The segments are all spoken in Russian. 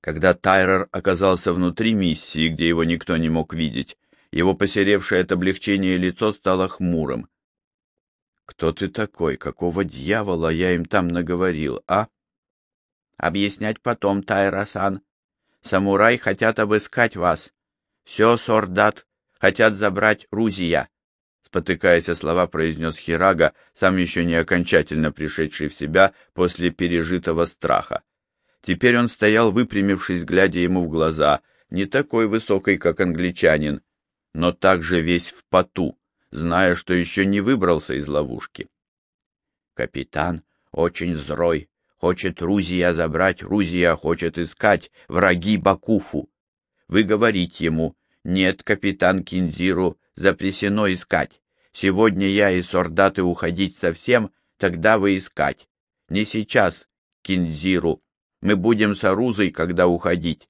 Когда Тайрер оказался внутри миссии, где его никто не мог видеть, его посеревшее от облегчения лицо стало хмурым. «Кто ты такой? Какого дьявола я им там наговорил, а?» «Объяснять потом, Тайрасан. Самурай хотят обыскать вас. Все, Сордат, хотят забрать Рузия», — спотыкаясь о слова, произнес Хирага, сам еще не окончательно пришедший в себя после пережитого страха. Теперь он стоял, выпрямившись, глядя ему в глаза, не такой высокий, как англичанин, но также весь в поту, зная, что еще не выбрался из ловушки. Капитан очень зрой, хочет Рузия забрать, Рузия хочет искать враги Бакуфу. Вы говорите ему, нет, капитан Кинзиру, запрещено искать. Сегодня я и солдаты уходить совсем, тогда вы искать. Не сейчас, Кинзиру, мы будем с Арузой, когда уходить.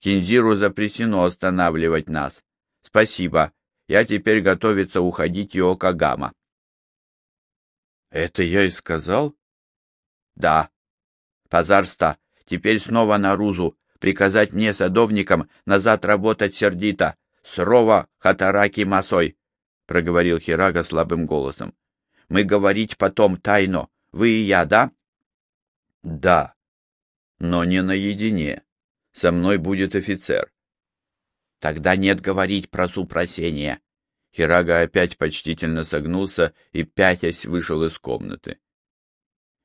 Кинзиру запрещено останавливать нас. Спасибо. Я теперь готовится уходить Йокогама. Это я и сказал? Да. Пазарста, теперь снова на Рузу. Приказать мне, садовникам, назад работать сердито. Срова хатараки масой, — проговорил Хирага слабым голосом. Мы говорить потом тайно. Вы и я, да? Да но не наедине. Со мной будет офицер. Тогда нет говорить про супросение. Хирага опять почтительно согнулся и, пятясь, вышел из комнаты.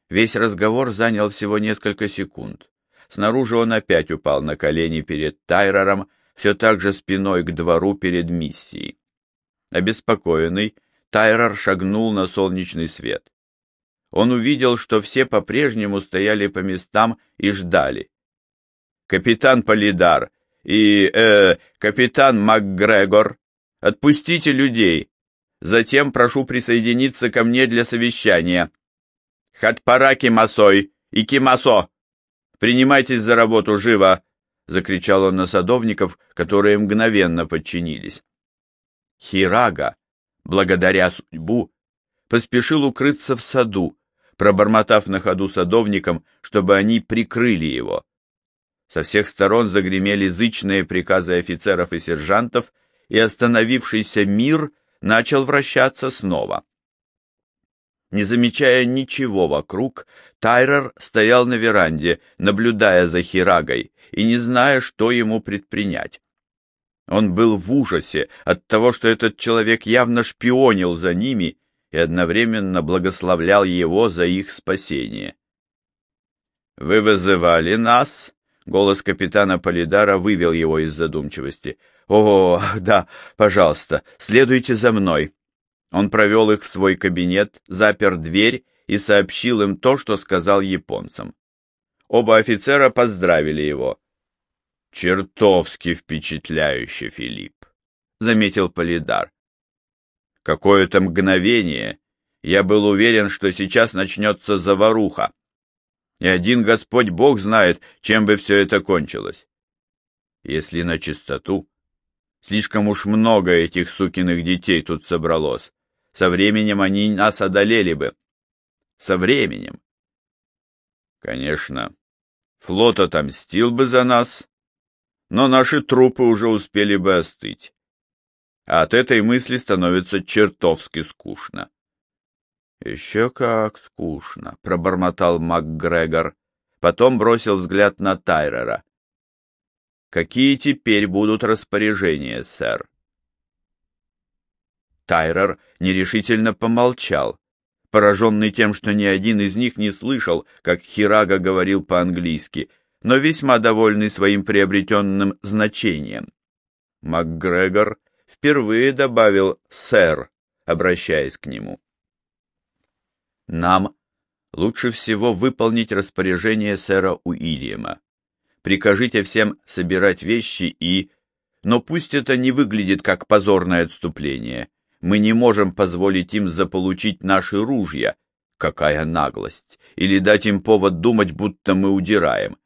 Весь разговор занял всего несколько секунд. Снаружи он опять упал на колени перед Тайрером, все так же спиной к двору перед миссией. Обеспокоенный, Тайрер шагнул на солнечный свет он увидел, что все по-прежнему стояли по местам и ждали. «Капитан Полидар и, э, капитан МакГрегор, отпустите людей. Затем прошу присоединиться ко мне для совещания. Хатпараки Масой и Кимасо, принимайтесь за работу живо!» — закричал он на садовников, которые мгновенно подчинились. Хирага, благодаря судьбу, поспешил укрыться в саду, пробормотав на ходу садовникам, чтобы они прикрыли его. Со всех сторон загремели зычные приказы офицеров и сержантов, и остановившийся мир начал вращаться снова. Не замечая ничего вокруг, Тайрер стоял на веранде, наблюдая за Хирагой и не зная, что ему предпринять. Он был в ужасе от того, что этот человек явно шпионил за ними и одновременно благословлял его за их спасение. «Вы вызывали нас?» — голос капитана Полидара вывел его из задумчивости. «О, да, пожалуйста, следуйте за мной». Он провел их в свой кабинет, запер дверь и сообщил им то, что сказал японцам. Оба офицера поздравили его. «Чертовски впечатляюще, Филипп», — заметил Полидар. Какое-то мгновение я был уверен, что сейчас начнется заваруха. И один Господь Бог знает, чем бы все это кончилось. Если на чистоту, слишком уж много этих сукиных детей тут собралось. Со временем они нас одолели бы. Со временем. Конечно, флот отомстил бы за нас, но наши трупы уже успели бы остыть а от этой мысли становится чертовски скучно. «Еще как скучно», — пробормотал МакГрегор, потом бросил взгляд на Тайрера. «Какие теперь будут распоряжения, сэр?» Тайрер нерешительно помолчал, пораженный тем, что ни один из них не слышал, как Хирага говорил по-английски, но весьма довольный своим приобретенным значением. МакГрегор впервые добавил «сэр», обращаясь к нему. Нам лучше всего выполнить распоряжение сэра Уильяма. Прикажите всем собирать вещи и... Но пусть это не выглядит как позорное отступление. Мы не можем позволить им заполучить наши ружья. Какая наглость! Или дать им повод думать, будто мы удираем.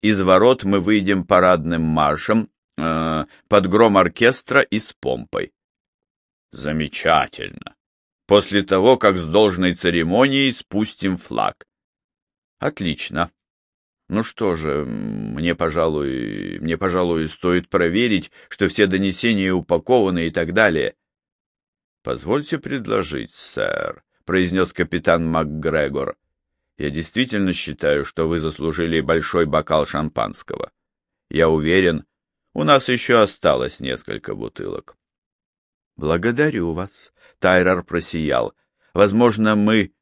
Из ворот мы выйдем парадным маршем, э, под гром оркестра и с помпой. Замечательно. После того, как с должной церемонией спустим флаг. Отлично. Ну что же, мне, пожалуй, мне, пожалуй, стоит проверить, что все донесения упакованы и так далее. Позвольте предложить, сэр, произнес капитан МакГрегор. Я действительно считаю, что вы заслужили большой бокал шампанского. Я уверен, у нас еще осталось несколько бутылок. Благодарю вас, Тайрор просиял. Возможно, мы...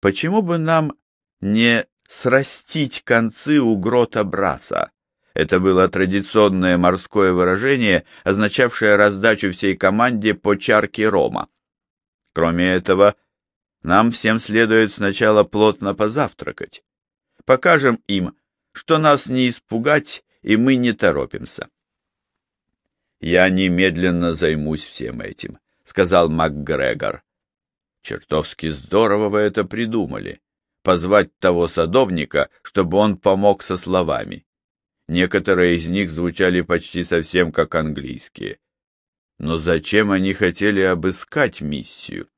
Почему бы нам не срастить концы у грота Браса? Это было традиционное морское выражение, означавшее раздачу всей команде по чарке рома. Кроме этого, нам всем следует сначала плотно позавтракать. Покажем им, что нас не испугать, и мы не торопимся. «Я немедленно займусь всем этим», — сказал МакГрегор. «Чертовски здорово вы это придумали. Позвать того садовника, чтобы он помог со словами. Некоторые из них звучали почти совсем как английские. Но зачем они хотели обыскать миссию?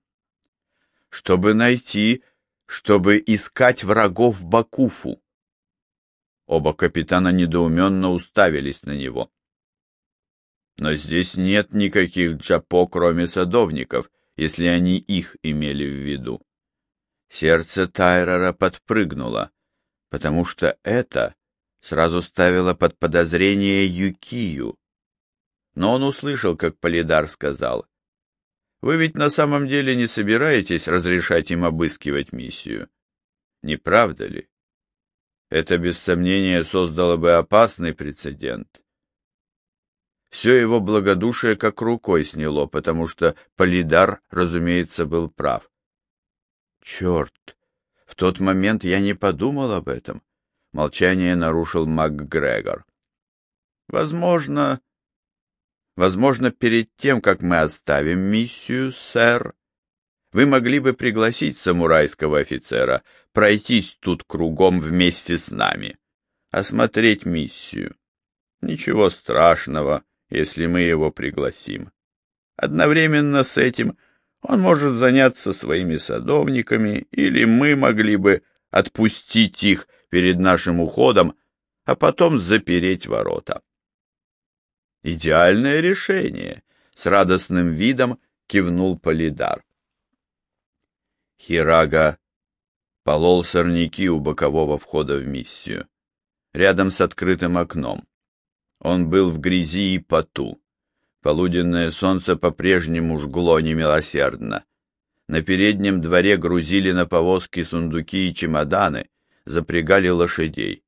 Чтобы найти, чтобы искать врагов Бакуфу. Оба капитана недоуменно уставились на него. Но здесь нет никаких джапо, кроме садовников, если они их имели в виду. Сердце Тайрера подпрыгнуло, потому что это сразу ставило под подозрение Юкию. Но он услышал, как Полидар сказал, «Вы ведь на самом деле не собираетесь разрешать им обыскивать миссию, не правда ли? Это, без сомнения, создало бы опасный прецедент». Все его благодушие как рукой сняло, потому что Полидар, разумеется, был прав. Черт! В тот момент я не подумал об этом. Молчание нарушил МакГрегор. Возможно... Возможно, перед тем, как мы оставим миссию, сэр, вы могли бы пригласить самурайского офицера пройтись тут кругом вместе с нами, осмотреть миссию. Ничего страшного, если мы его пригласим. Одновременно с этим он может заняться своими садовниками, или мы могли бы отпустить их перед нашим уходом, а потом запереть ворота. Идеальное решение, с радостным видом кивнул Полидар. Хирага полол сорняки у бокового входа в миссию, рядом с открытым окном. Он был в грязи и поту. Полуденное солнце по-прежнему жгло немилосердно. На переднем дворе грузили на повозки сундуки и чемоданы, запрягали лошадей.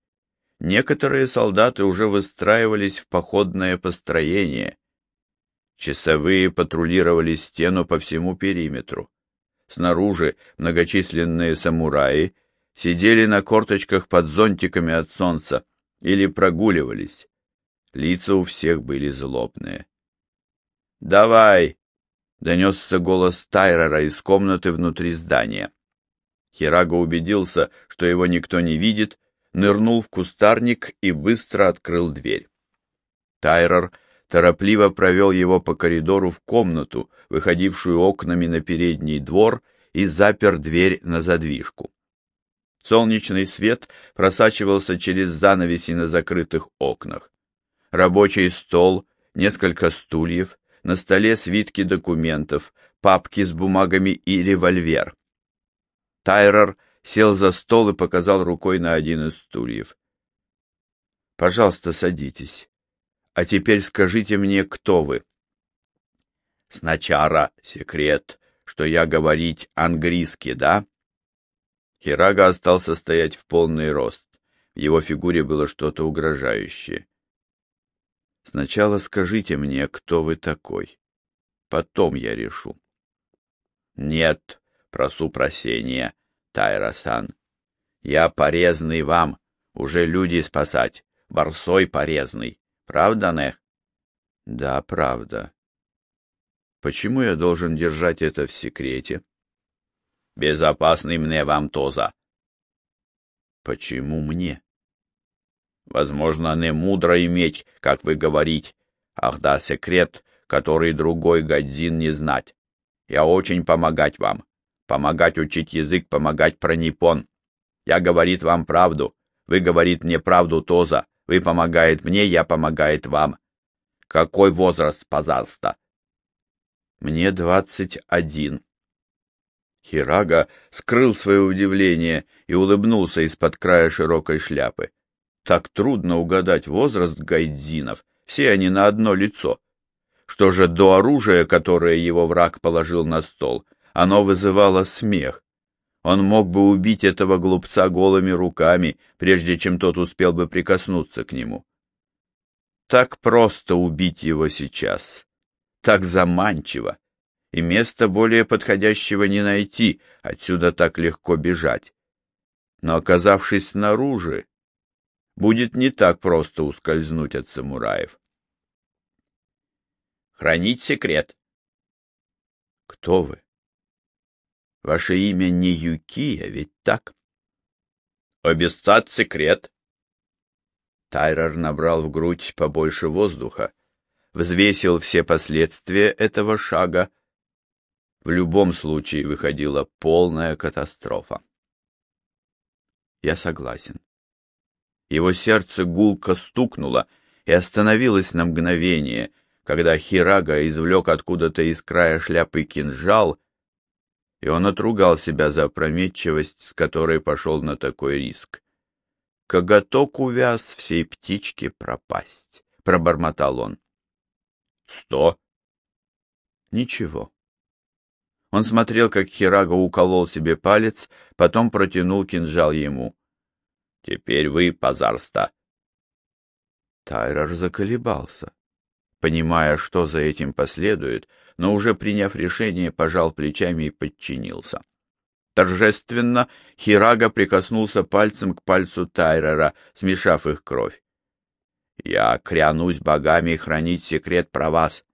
Некоторые солдаты уже выстраивались в походное построение. Часовые патрулировали стену по всему периметру. Снаружи многочисленные самураи сидели на корточках под зонтиками от солнца или прогуливались. Лица у всех были злобные. «Давай!» — донесся голос Тайрера из комнаты внутри здания. Хирага убедился, что его никто не видит, нырнул в кустарник и быстро открыл дверь. Тайрер торопливо провел его по коридору в комнату, выходившую окнами на передний двор, и запер дверь на задвижку. Солнечный свет просачивался через занавеси на закрытых окнах. Рабочий стол, несколько стульев, на столе свитки документов, папки с бумагами и револьвер. Тайрер сел за стол и показал рукой на один из стульев. «Пожалуйста, садитесь. А теперь скажите мне, кто вы?» «Сначала секрет, что я говорить английски, да?» Хирага остался стоять в полный рост. В его фигуре было что-то угрожающее. Сначала скажите мне, кто вы такой. Потом я решу. Нет, прошу прощения, Тайра-сан. Я порезный вам, уже люди спасать, борсой порезный. Правда, Нех? Да, правда. Почему я должен держать это в секрете? Безопасный мне вам тоза. Почему мне? Возможно, не мудро иметь, как вы говорите. Ах да, секрет, который другой Гадзин не знать. Я очень помогать вам. Помогать учить язык, помогать про Ниппон. Я говорит вам правду. Вы говорит мне правду, Тоза. Вы помогает мне, я помогает вам. Какой возраст, пожалуйста? Мне двадцать один. Хирага скрыл свое удивление и улыбнулся из-под края широкой шляпы. Так трудно угадать возраст гайдзинов, все они на одно лицо. Что же до оружия, которое его враг положил на стол, оно вызывало смех. Он мог бы убить этого глупца голыми руками, прежде чем тот успел бы прикоснуться к нему. Так просто убить его сейчас, так заманчиво, и места более подходящего не найти, отсюда так легко бежать. Но оказавшись снаружи, будет не так просто ускользнуть от самураев. Хранить секрет. Кто вы? Ваше имя не Юкия, ведь так? Обесцать секрет. Тайрер набрал в грудь побольше воздуха, взвесил все последствия этого шага. В любом случае выходила полная катастрофа. Я согласен. Его сердце гулко стукнуло и остановилось на мгновение, когда Хирага извлек откуда-то из края шляпы кинжал и он отругал себя за опрометчивость, с которой пошел на такой риск. «Коготок увяз всей птичке пропасть», — пробормотал он. «Сто?» «Ничего». Он смотрел, как Хирага уколол себе палец, потом протянул кинжал ему. «Теперь вы, Пазарста». Тайрар заколебался, понимая, что за этим последует, но уже приняв решение, пожал плечами и подчинился. Торжественно Хирага прикоснулся пальцем к пальцу Тайрера, смешав их кровь. «Я клянусь богами хранить секрет про вас.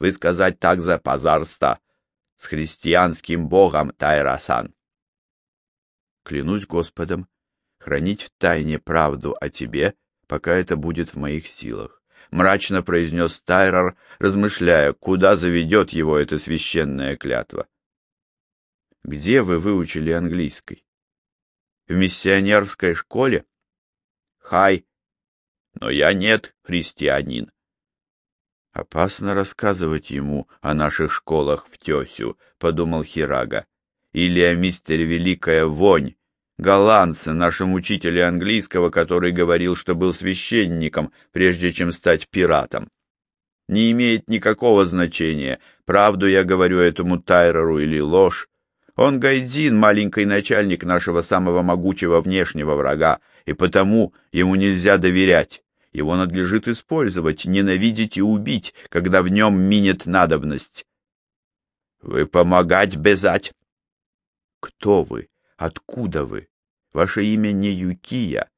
Вы сказать так за позарста. С христианским богом Тайрасан». «Клянусь Господом хранить в тайне правду о тебе, пока это будет в моих силах мрачно произнес Тайрор, размышляя, куда заведет его эта священная клятва. Где вы выучили английский? В миссионерской школе? Хай. Но я нет христианин. Опасно рассказывать ему о наших школах в Тесю, подумал Хирага, или о мистере Великая Вонь, голландца, нашем учителе английского, который говорил, что был священником, прежде чем стать пиратом. Не имеет никакого значения, правду я говорю этому Тайреру или ложь. Он Гайдзин, маленький начальник нашего самого могучего внешнего врага, и потому ему нельзя доверять. Его надлежит использовать, ненавидеть и убить, когда в нем минет надобность. Вы помогать безать. Кто вы? Откуда вы? Ваше имя не Юкия.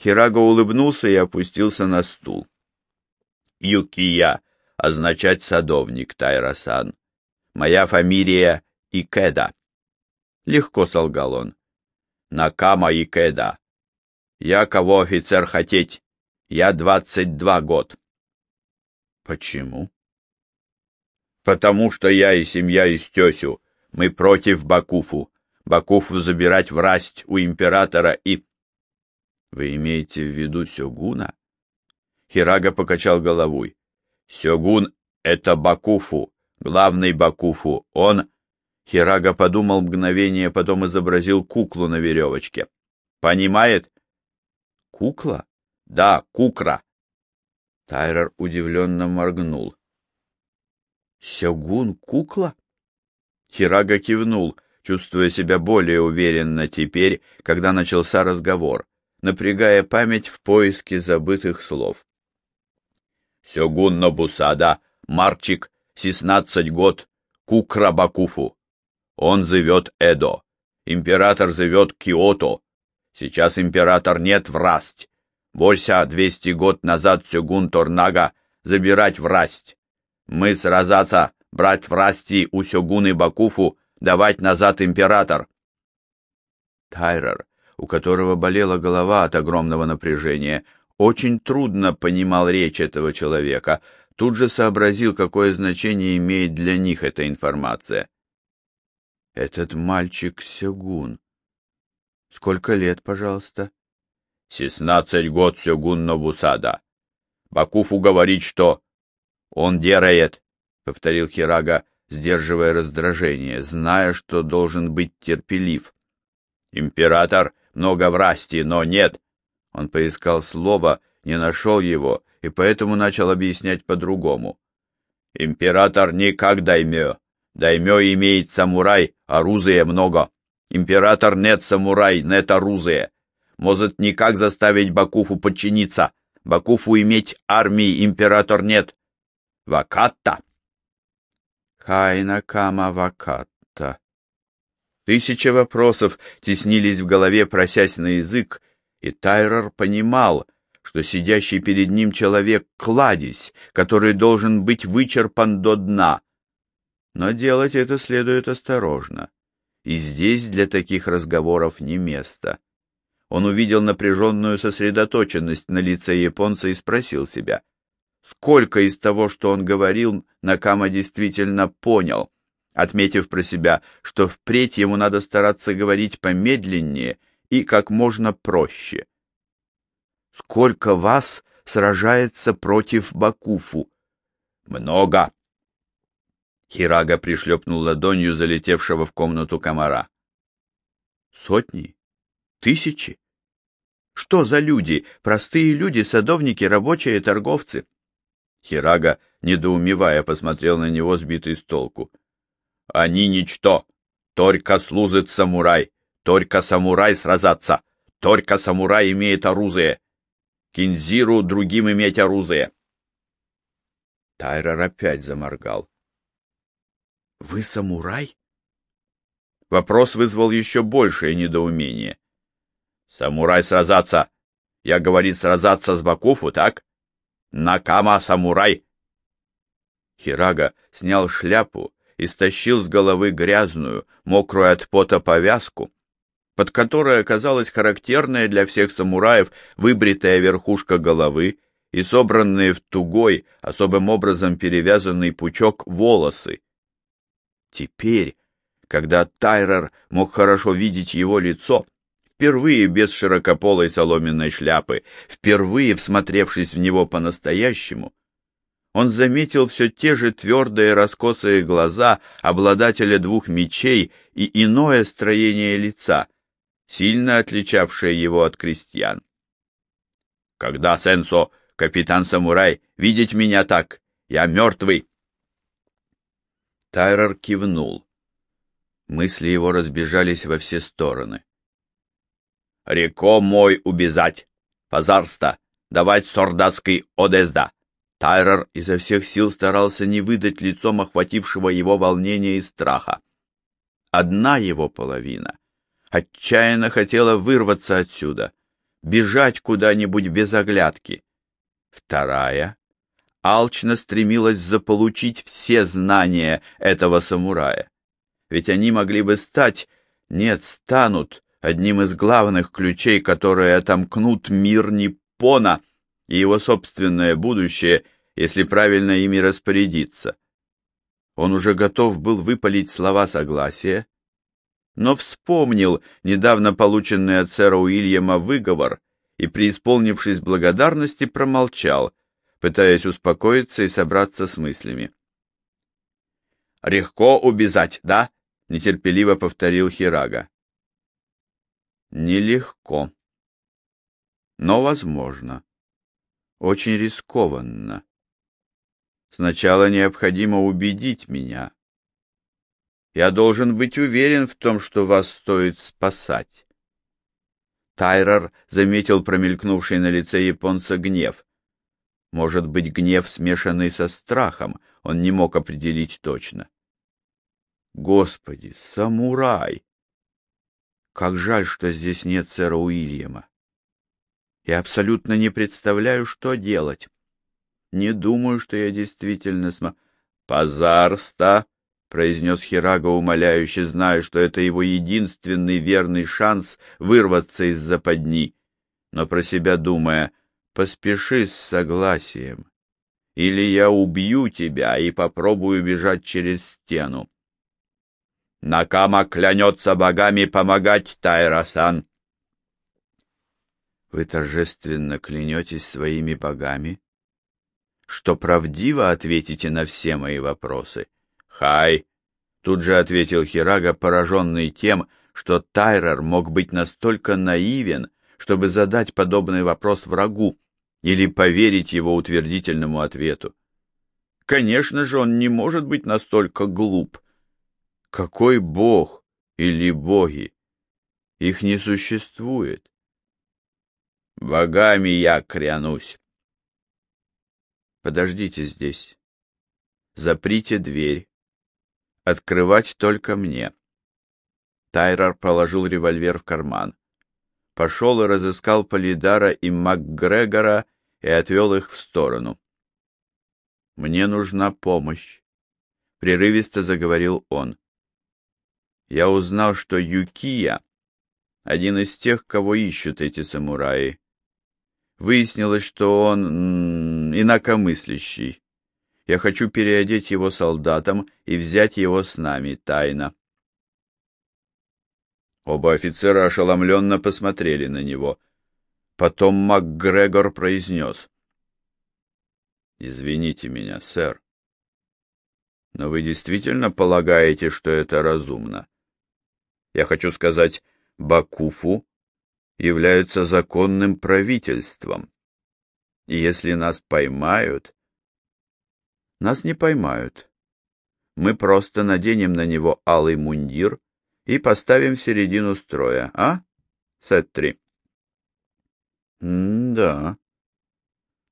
Хираго улыбнулся и опустился на стул. Юкия означать садовник, Тайрасан. Моя фамилия Икеда. Легко солгал он. Накама Икеда. Я кого офицер хотеть? Я двадцать два год. Почему? Потому что я и семья из тесю. Мы против Бакуфу. Бакуфу забирать власть у императора и... Вы имеете в виду Сёгуна? Хирага покачал головой. Сёгун — это Бакуфу, главный Бакуфу. Он... Хирага подумал мгновение, потом изобразил куклу на веревочке. Понимает? Кукла? Да, кукра. Тайрер удивленно моргнул. Сёгун кукла? Хирага кивнул чувствуя себя более уверенно теперь, когда начался разговор, напрягая память в поиске забытых слов. «Сёгун Нобусада, Марчик, шестнадцать год, Кукра Бакуфу. Он зовет Эдо. Император зовет Киото. Сейчас император нет врасть. Больше двести год назад Сёгун Торнага забирать врасть. Мы сразаться, брать власти у Сёгуны Бакуфу, давать назад император. Тайрер, у которого болела голова от огромного напряжения, очень трудно понимал речь этого человека, тут же сообразил, какое значение имеет для них эта информация. Этот мальчик Сёгун. Сколько лет, пожалуйста? Шестнадцать год Сёгун Нобусада. Бакуфу говорит, что... Он делает, — повторил Хирага, сдерживая раздражение, зная, что должен быть терпелив. Император много власти, но нет. Он поискал слово, не нашел его, и поэтому начал объяснять по-другому. Император не как даймё. Даймё имеет самурай, оружия много. Император нет самурай, нет оружия. Может никак заставить Бакуфу подчиниться. Бакуфу иметь армии император нет. Вакатта. Хайна Кама Вакатта. Тысяча вопросов теснились в голове, просясь на язык, и Тайрор понимал, что сидящий перед ним человек — кладезь, который должен быть вычерпан до дна. Но делать это следует осторожно, и здесь для таких разговоров не место. Он увидел напряженную сосредоточенность на лице японца и спросил себя, сколько из того, что он говорил, Накама действительно понял, отметив про себя, что впредь ему надо стараться говорить помедленнее и как можно проще. Сколько вас сражается против Бакуфу? Много. Хирага пришлепнул ладонью залетевшего в комнату комара. Сотни? Тысячи? Что за люди? Простые люди, садовники, рабочие, торговцы? Хирага, недоумевая, посмотрел на него, сбитый с толку. Они ничто. Только служит самурай. Только самурай сразаться. Только самурай имеет оружие. Кинзиру другим иметь оружие. Тайрер опять заморгал. — Вы самурай? Вопрос вызвал еще большее недоумение. — Самурай сразаться. Я, говорит, сразаться с Бакуфу, так? Накама самурай. Хирага снял шляпу и стащил с головы грязную, мокрую от пота повязку, под которой оказалась характерная для всех самураев выбритая верхушка головы и собранные в тугой, особым образом перевязанный пучок волосы. Теперь, когда Тайрер мог хорошо видеть его лицо, впервые без широкополой соломенной шляпы, впервые всмотревшись в него по-настоящему, он заметил все те же твердые раскосые глаза обладателя двух мечей и иное строение лица, сильно отличавшее его от крестьян. «Когда, Сенсо, капитан-самурай, видеть меня так? Я мертвый!» Тайрер кивнул. Мысли его разбежались во все стороны. «Реко мой убежать! Пазарста! Давать сордатский одезда!» Тайрер изо всех сил старался не выдать лицом охватившего его волнения и страха. Одна его половина отчаянно хотела вырваться отсюда, бежать куда-нибудь без оглядки. Вторая алчно стремилась заполучить все знания этого самурая, ведь они могли бы стать, нет, станут одним из главных ключей, которые отомкнут мир Ниппона — и его собственное будущее, если правильно ими распорядиться. Он уже готов был выпалить слова согласия, но вспомнил недавно полученный от сэра Уильяма выговор и, преисполнившись благодарности, промолчал, пытаясь успокоиться и собраться с мыслями. «Легко убежать, да?» — нетерпеливо повторил Хирага. «Нелегко, но возможно очень рискованно. Сначала необходимо убедить меня. Я должен быть уверен в том, что вас стоит спасать. Тайрер заметил промелькнувший на лице японца гнев. Может быть, гнев, смешанный со страхом, он не мог определить точно. Господи, самурай! Как жаль, что здесь нет сэра Уильяма. Я абсолютно не представляю, что делать. Не думаю, что я действительно сма... «Позарста!» — произнес Хирага умоляюще, зная, что это его единственный верный шанс вырваться из западни, но про себя думая, «Поспеши с согласием, или я убью тебя и попробую бежать через стену». Накама клянется богами помогать Тайрасан. Вы торжественно клянетесь своими богами, что правдиво ответите на все мои вопросы. Хай! Тут же ответил Хирага, пораженный тем, что Тайрер мог быть настолько наивен, чтобы задать подобный вопрос врагу или поверить его утвердительному ответу. Конечно же, он не может быть настолько глуп. Какой бог или боги? Их не существует. Богами я клянусь. Подождите здесь. Заприте дверь. Открывать только мне. Тайрар положил револьвер в карман. Пошел и разыскал Полидара и МакГрегора и отвел их в сторону. «Мне нужна помощь», — прерывисто заговорил он. «Я узнал, что Юкия — один из тех, кого ищут эти самураи. Выяснилось, что он инакомыслящий. Я хочу переодеть его солдатом и взять его с нами тайно. Оба офицера ошеломленно посмотрели на него. Потом МакГрегор произнес. «Извините меня, сэр, но вы действительно полагаете, что это разумно? Я хочу сказать, Бакуфу являются законным правительством. И если нас поймают... Нас не поймают. Мы просто наденем на него алый мундир и поставим в середину строя, а, Сеттри? да.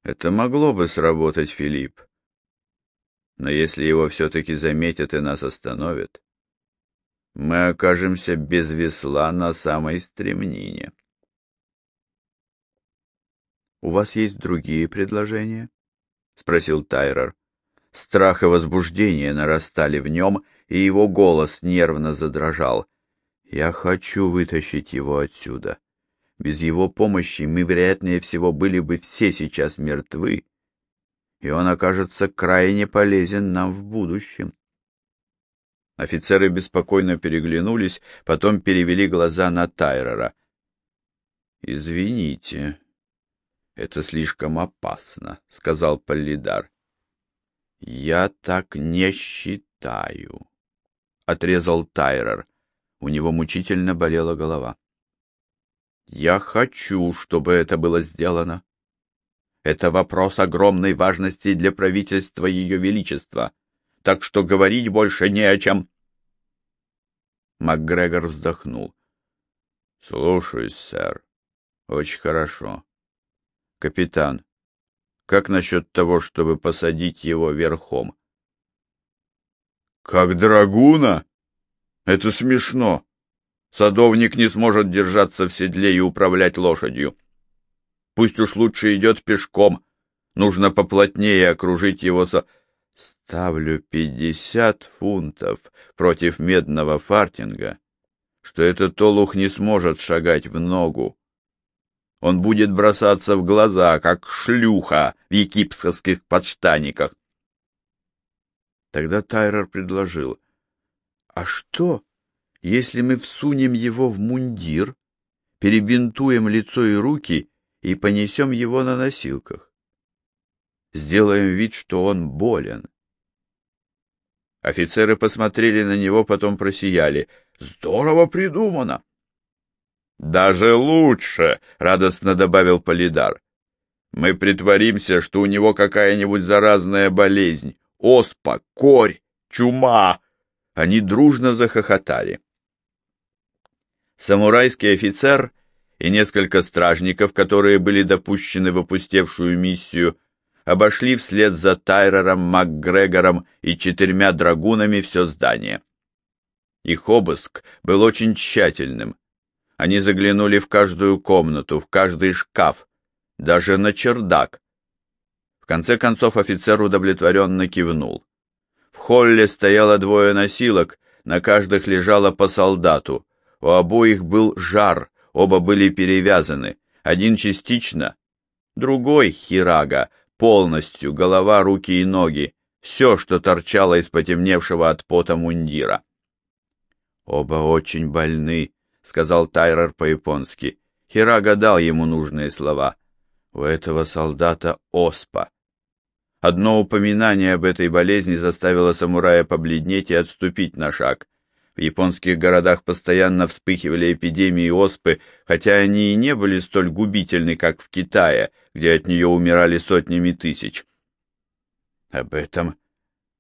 Это могло бы сработать, Филипп. Но если его все-таки заметят и нас остановят, мы окажемся без весла на самой стремнине. «У вас есть другие предложения?» — спросил Тайрер. Страх и возбуждение нарастали в нем, и его голос нервно задрожал. «Я хочу вытащить его отсюда. Без его помощи мы, вероятнее всего, были бы все сейчас мертвы, и он окажется крайне полезен нам в будущем». Офицеры беспокойно переглянулись, потом перевели глаза на Тайрера. «Извините», это слишком опасно, — сказал Полидар. — Я так не считаю, — отрезал Тайрер. У него мучительно болела голова. — Я хочу, чтобы это было сделано. Это вопрос огромной важности для правительства Ее Величества, так что говорить больше не о чем. МакГрегор вздохнул. — Слушаюсь, сэр. Очень хорошо. Капитан, как насчет того, чтобы посадить его верхом? Как драгуна? Это смешно. Садовник не сможет держаться в седле и управлять лошадью. Пусть уж лучше идет пешком. Нужно поплотнее окружить его со... Ставлю пятьдесят фунтов против медного фартинга, что этот олух не сможет шагать в ногу он будет бросаться в глаза, как шлюха в египетских подштаниках. Тогда Тайрер предложил, «А что, если мы всунем его в мундир, перебинтуем лицо и руки и понесем его на носилках? Сделаем вид, что он болен». Офицеры посмотрели на него, потом просияли. «Здорово придумано!» Даже лучше, радостно добавил Полидар. Мы притворимся, что у него какая-нибудь заразная болезнь, оспа, корь, чума. Они дружно захохотали. Самурайский офицер и несколько стражников, которые были допущены в опустевшую миссию, обошли вслед за Тайрером, МакГрегором и четырьмя драгунами все здание. Их обыск был очень тщательным, они заглянули в каждую комнату, в каждый шкаф, даже на чердак. В конце концов офицер удовлетворенно кивнул. В холле стояло двое носилок, на каждых лежало по солдату. У обоих был жар, оба были перевязаны. Один частично, другой, хирага, полностью, голова, руки и ноги. Все, что торчало из потемневшего от пота мундира. Оба очень больны, — сказал Тайрер по-японски. Хирага дал ему нужные слова. У этого солдата оспа. Одно упоминание об этой болезни заставило самурая побледнеть и отступить на шаг. В японских городах постоянно вспыхивали эпидемии оспы, хотя они и не были столь губительны, как в Китае, где от нее умирали сотнями тысяч. «Об этом...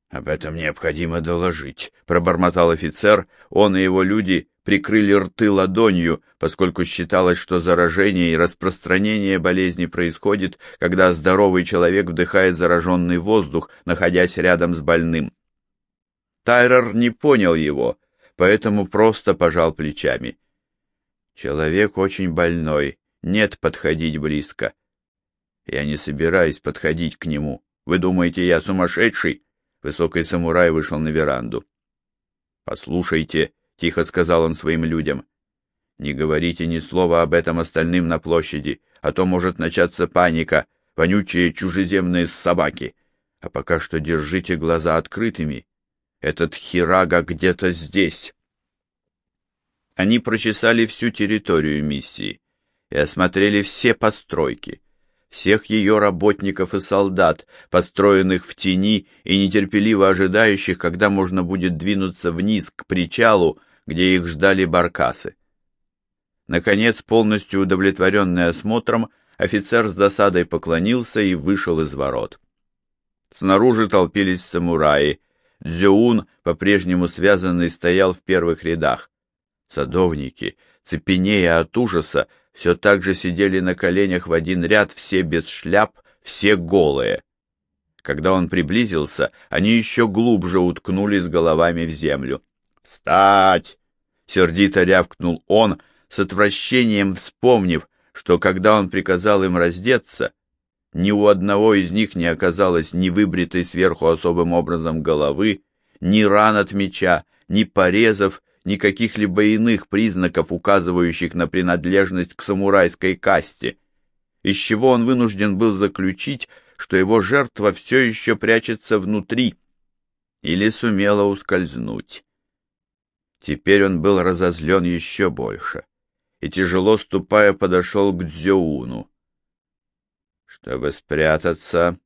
об этом необходимо доложить», — пробормотал офицер. Он и его люди прикрыли рты ладонью, поскольку считалось, что заражение и распространение болезни происходит, когда здоровый человек вдыхает зараженный воздух, находясь рядом с больным. Тайрер не понял его, поэтому просто пожал плечами. Человек очень больной, нет подходить близко. Я не собираюсь подходить к нему. Вы думаете, я сумасшедший? Высокий самурай вышел на веранду. Послушайте, — тихо сказал он своим людям. «Не говорите ни слова об этом остальным на площади, а то может начаться паника, вонючие чужеземные собаки. А пока что держите глаза открытыми. Этот Хирага где-то здесь». Они прочесали всю территорию миссии и осмотрели все постройки, всех ее работников и солдат, построенных в тени и нетерпеливо ожидающих, когда можно будет двинуться вниз к причалу, где их ждали баркасы. Наконец, полностью удовлетворенный осмотром, офицер с досадой поклонился и вышел из ворот. Снаружи толпились самураи. Дзюун, по-прежнему связанный, стоял в первых рядах. Садовники, цепенея от ужаса, все так же сидели на коленях в один ряд, все без шляп, все голые. Когда он приблизился, они еще глубже уткнулись головами в землю. «Встать!» — сердито рявкнул он, с отвращением вспомнив, что когда он приказал им раздеться, ни у одного из них не оказалось ни выбритой сверху особым образом головы, ни ран от меча, ни порезов, ни каких-либо иных признаков, указывающих на принадлежность к самурайской касте, из чего он вынужден был заключить, что его жертва все еще прячется внутри или сумела ускользнуть. Теперь он был разозлен еще больше и, тяжело ступая, подошел к Дзюуну. Чтобы спрятаться,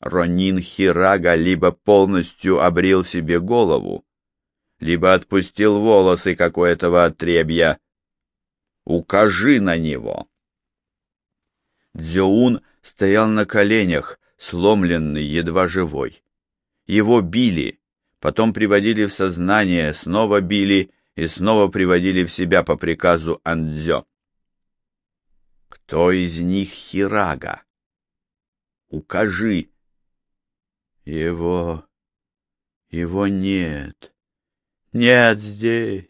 Ронин Хирага либо полностью обрил себе голову, либо отпустил волосы, как у этого отребья. Укажи на него. Дзюун стоял на коленях, сломленный, едва живой. Его били, потом приводили в сознание, снова били и снова приводили в себя по приказу Андзё. Кто из них Хирага? Укажи. Его... его нет. Нет здесь.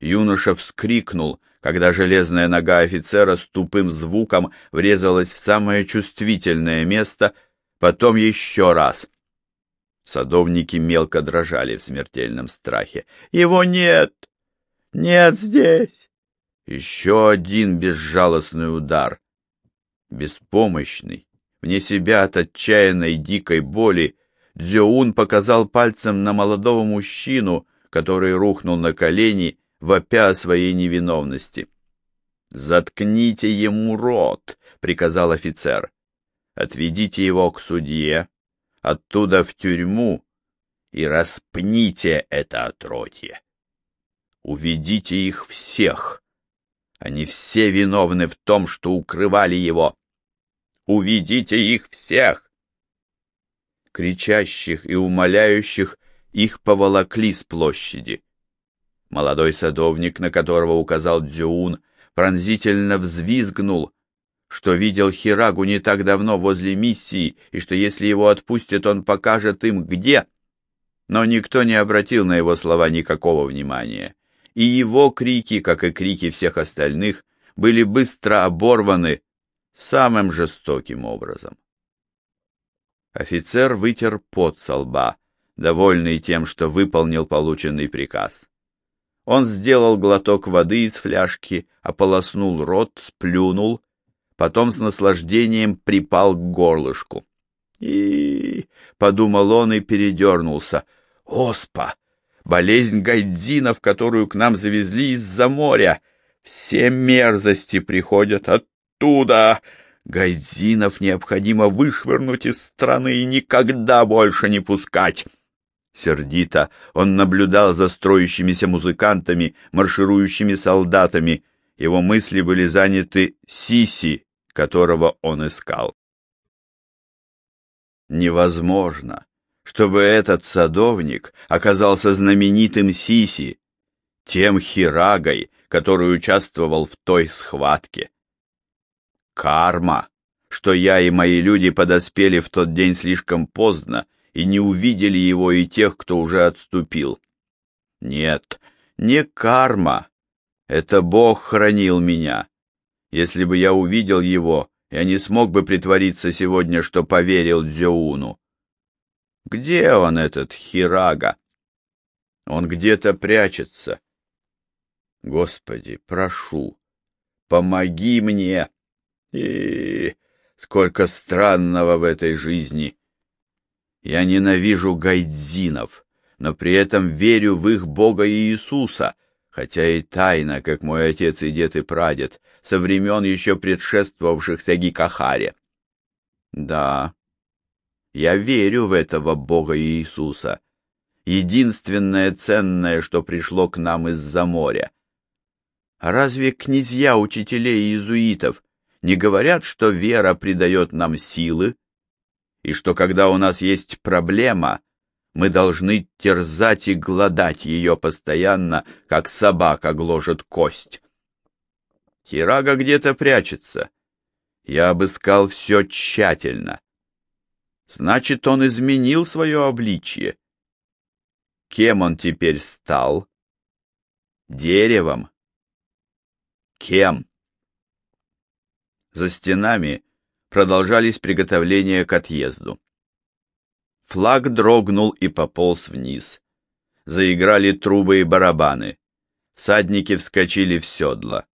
Юноша вскрикнул, когда железная нога офицера с тупым звуком врезалась в самое чувствительное место, потом еще раз — Садовники мелко дрожали в смертельном страхе. «Его нет! Нет здесь!» Еще один безжалостный удар. Беспомощный, вне себя от отчаянной дикой боли, Дзюун показал пальцем на молодого мужчину, который рухнул на колени, вопя о своей невиновности. «Заткните ему рот!» — приказал офицер. «Отведите его к судье, оттуда в тюрьму и распните это отродье. Уведите их всех. Они все виновны в том, что укрывали его. Уведите их всех. Кричащих и умоляющих их поволокли с площади. Молодой садовник, на которого указал Дзюун, пронзительно взвизгнул, что видел Хирагу не так давно возле миссии, и что если его отпустят, он покажет им где. Но никто не обратил на его слова никакого внимания, и его крики, как и крики всех остальных, были быстро оборваны самым жестоким образом. Офицер вытер пот со лба, довольный тем, что выполнил полученный приказ. Он сделал глоток воды из фляжки, ополоснул рот, сплюнул потом с наслаждением припал к горлышку. И, подумал он и передернулся. Оспа! Болезнь гайдзинов, которую к нам завезли из-за моря. Все мерзости приходят оттуда. Гайдзинов необходимо вышвырнуть из страны и никогда больше не пускать. Сердито он наблюдал за строящимися музыкантами, марширующими солдатами. Его мысли были заняты Сиси, которого он искал. Невозможно, чтобы этот садовник оказался знаменитым Сиси, тем Хирагой, который участвовал в той схватке. Карма, что я и мои люди подоспели в тот день слишком поздно и не увидели его и тех, кто уже отступил. Нет, не карма. Это Бог хранил меня. Если бы я увидел его, я не смог бы притвориться сегодня, что поверил Дзюуну. Где он, этот Хирага? Он где-то прячется. Господи, прошу, помоги мне. И сколько странного в этой жизни. Я ненавижу гайдзинов, но при этом верю в их Бога Иисуса, хотя и тайно, как мой отец и дед и прадед, со времен еще предшествовавших Сагикахаре. Да, я верю в этого Бога Иисуса, единственное ценное, что пришло к нам из-за моря. Разве князья учителей иезуитов не говорят, что вера придает нам силы, и что когда у нас есть проблема, мы должны терзать и гладать ее постоянно, как собака гложет кость? Хирага где-то прячется. Я обыскал все тщательно. Значит, он изменил свое обличье. Кем он теперь стал? Деревом? Кем? За стенами продолжались приготовления к отъезду. Флаг дрогнул и пополз вниз. Заиграли трубы и барабаны. Садники вскочили в седла.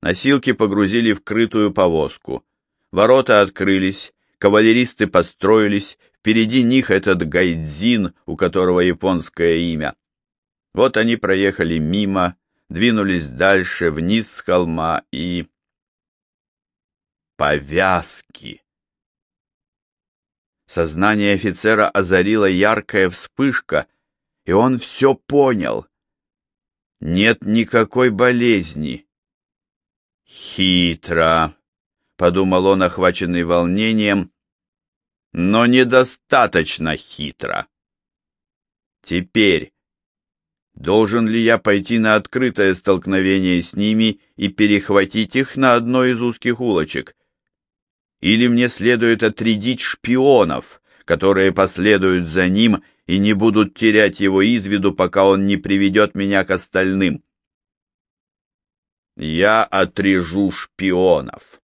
Носилки погрузили в крытую повозку. Ворота открылись, Кавалеристы построились, впереди них этот гайдзин, у которого японское имя. Вот они проехали мимо, двинулись дальше, вниз с холма и... Повязки! Сознание офицера озарила яркая вспышка, и он все понял. Нет никакой болезни. Хитро, — подумал он, охваченный волнением, но недостаточно хитро. Теперь, должен ли я пойти на открытое столкновение с ними и перехватить их на одной из узких улочек? Или мне следует отрядить шпионов, которые последуют за ним и не будут терять его из виду, пока он не приведет меня к остальным? Я отрежу шпионов.